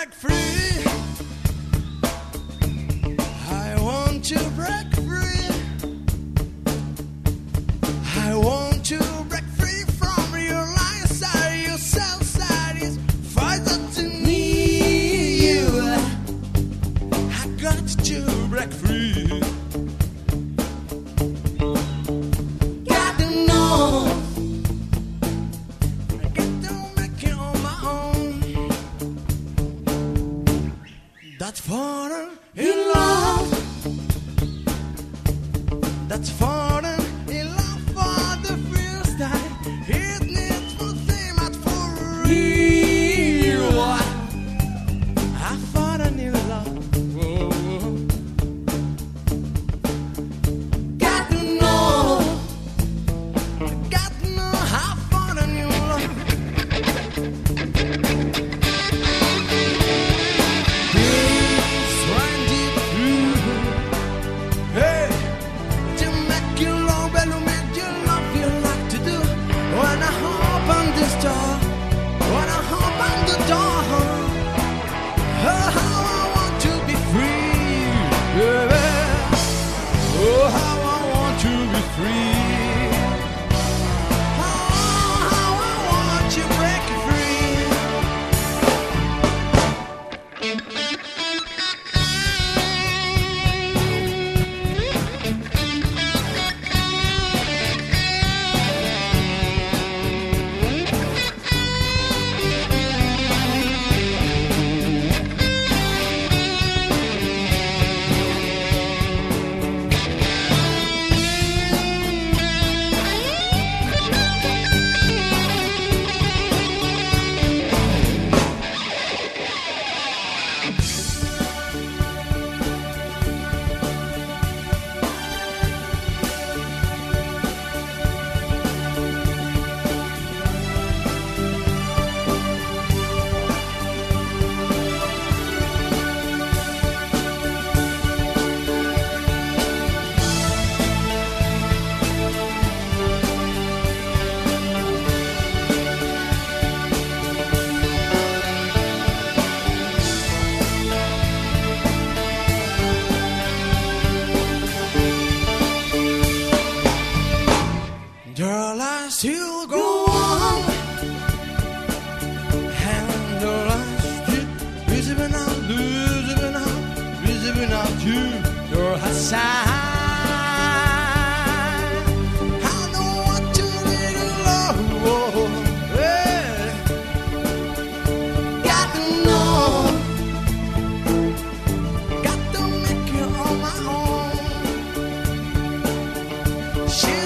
break free. I want to break That's falling in love. That's falling. Yeah. Oh, how I want to be free. I know what you Got to know. Got to make on my own. She